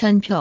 산 표.